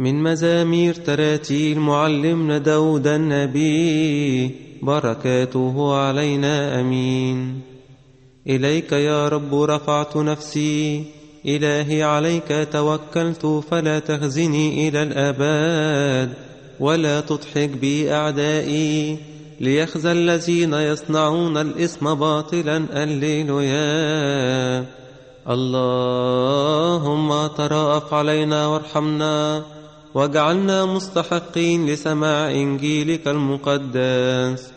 من مزامير تراتيل معلمنا داود النبي بركاته علينا أمين. إليك يا رب رفعت نفسي إلهي عليك توكلت فلا تخزني إلى الآباد ولا تضحك بي أعدائي ليخزى الذين يصنعون الإثم باطلا الليلويا اللهم تراءف علينا وارحمنا. واجعلنا مستحقين لسماع إنجيلك المقدس.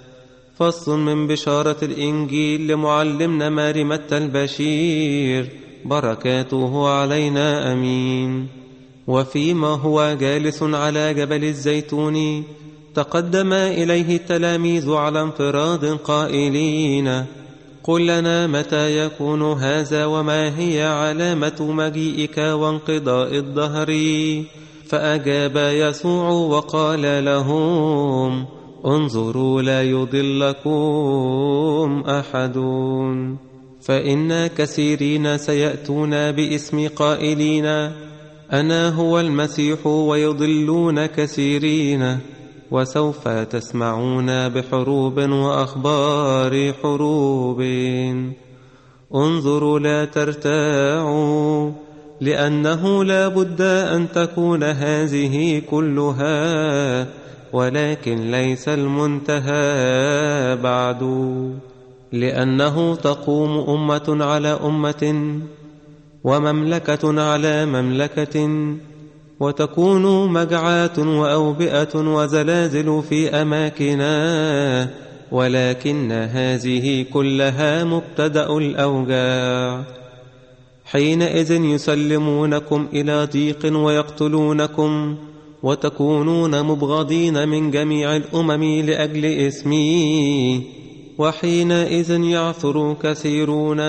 فصل من بشارة الإنجيل لمعلمنا مارمة البشير. بركاته علينا أمين. وفيما هو جالس على جبل الزيتون تقدم إليه التلاميذ على انفراد قائلين. قل لنا متى يكون هذا وما هي علامة مجيئك وانقضاء الدهر؟ فأجاب يسوع وقال لهم انظروا لا يضلكم أحد فإن كثيرين سيأتون باسم قائلين أنا هو المسيح ويضلون كثيرين وسوف تسمعون بحروب وأخبار حروب. انظروا لا ترتاعوا لأنه لا بد أن تكون هذه كلها ولكن ليس المنتهى بعد. لأنه تقوم أمة على أمة ومملكة على مملكة وتكون مجعات وأوبئة وزلازل في أماكنا ولكن هذه كلها مبتدأ الأوجاع. حينئذ يسلمونكم إلى ضيق ويقتلونكم وتكونون مبغضين من جميع الأمم لأجل اسمي وحينئذ يعثر كثيرون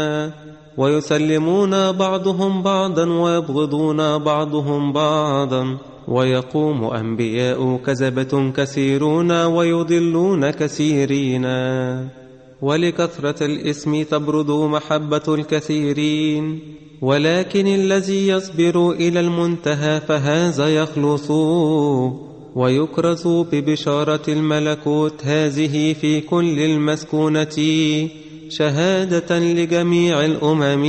ويسلمون بعضهم بعضا ويبغضون بعضهم بعضا ويقوم أنبياء كذبة كثيرون ويضلون كثيرين ولكثرة الاسم تبرد محبة الكثيرين ولكن الذي يصبر إلى المنتهى فهذا يخلص ويكرز ببشارة الملكوت هذه في كل المسكونة شهادة لجميع الأمم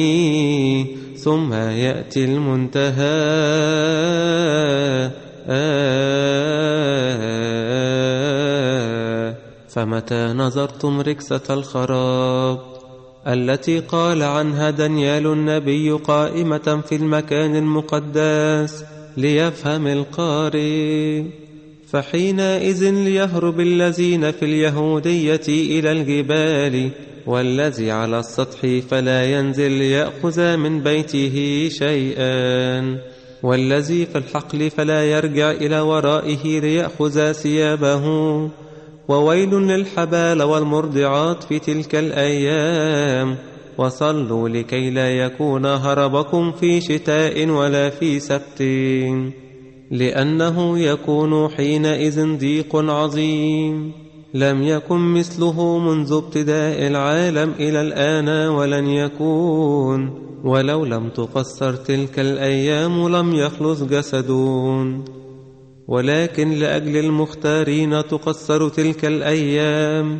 ثم يأتي المنتهى. فمتى نظرتم ركسة الخراب؟ التي قال عنها دانيال النبي قائمة في المكان المقدس ليفهم القارئ. فحينئذ ليهرب الذين في اليهودية إلى الجبال والذي على السطح فلا ينزل ليأخذ من بيته شيئا والذي في الحقل فلا يرجع إلى ورائه ليأخذ ثيابه. وويل للحبال والمرضعات في تلك الأيام. وصلوا لكي لا يكون هربكم في شتاء ولا في سبت. لأنه يكون حينئذ ضيق عظيم. لم يكن مثله منذ ابتداء العالم إلى الآن ولن يكون. ولو لم تقصر تلك الأيام لم يخلص جسدون. ولكن لأجل المختارين تقصر تلك الأيام.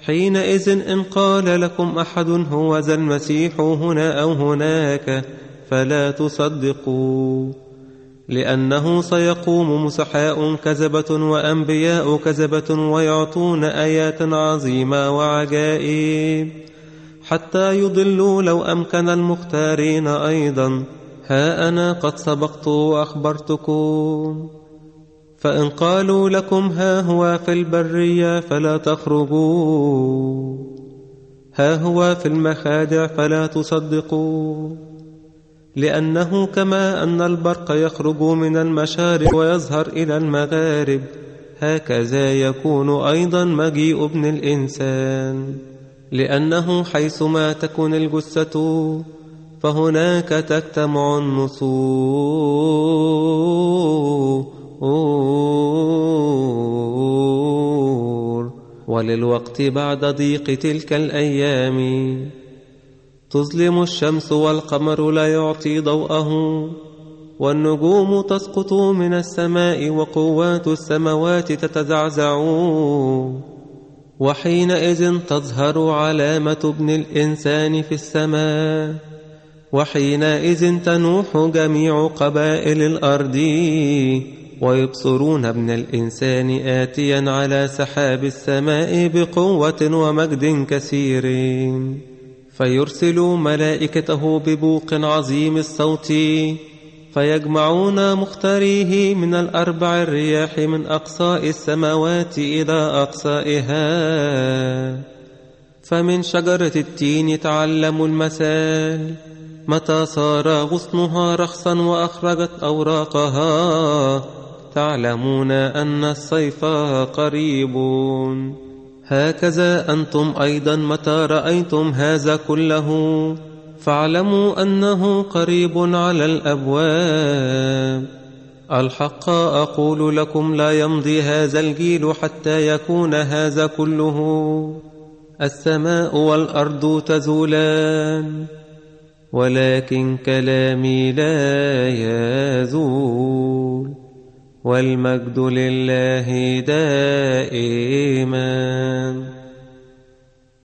حينئذ إن قال لكم أحد هو ذا المسيح هنا أو هناك فلا تصدقوا لأنه سيقوم مسحاء كذبة وأنبياء كذبة ويعطون آيات عظيمة وعجائب حتى يضلوا لو أمكن المختارين أيضا. ها أنا قد سبقت وأخبرتكم. فإن قالوا لكم ها هو في البرية فلا تخرجوا. ها هو في المخادع فلا تصدقوا. لأنه كما أن البرق يخرج من المشارق ويظهر إلى المغارب هكذا يكون أيضا مجيء ابن الإنسان. لأنه حيثما تكون الجثة فهناك تجتمع النصور وللوقت بعد ضيق تلك الأيام تظلم الشمس والقمر لا يعطي ضوءه والنجوم تسقط من السماء وقوات السماوات تتزعزع. وحينئذ تظهر علامة ابن الإنسان في السماء وحينئذ تنوح جميع قبائل الأرض. ويبصرون ابن الإنسان آتيا على سحاب السماء بقوة ومجد كثير. فيرسل ملائكته ببوق عظيم الصوت فيجمعون مختاريه من الأربع الرياح من أقصاء السماوات إلى أقصائها. فمن شجرة التين تعلموا المثال متى صار غصنها رخصا وأخرجت أوراقها. تعلمون أن الصيف قريب هكذا أنتم أيضا متى رأيتم هذا كله؟ فاعلموا أنه قريب على الأبواب. الحق أقول لكم لا يمضي هذا الجيل حتى يكون هذا كله. السماء والأرض تزولان ولكن كلامي لا يزول. والمجد لله دائما.